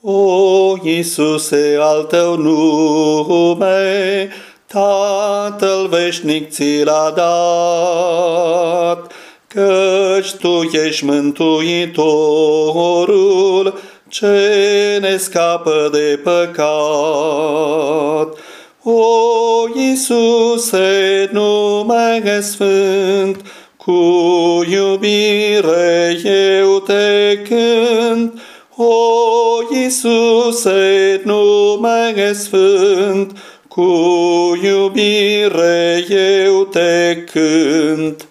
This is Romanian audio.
O, Iisuse, al tău nume, Tatăl veșnic ți l-a dat, Căci tu ești mântuitorul ce ne scapă de păcat. O, Iisuse, nume sfânt, cu iubire eu te cânt, o, Iisuse, nume sfânt, cu iubire eu te cânt.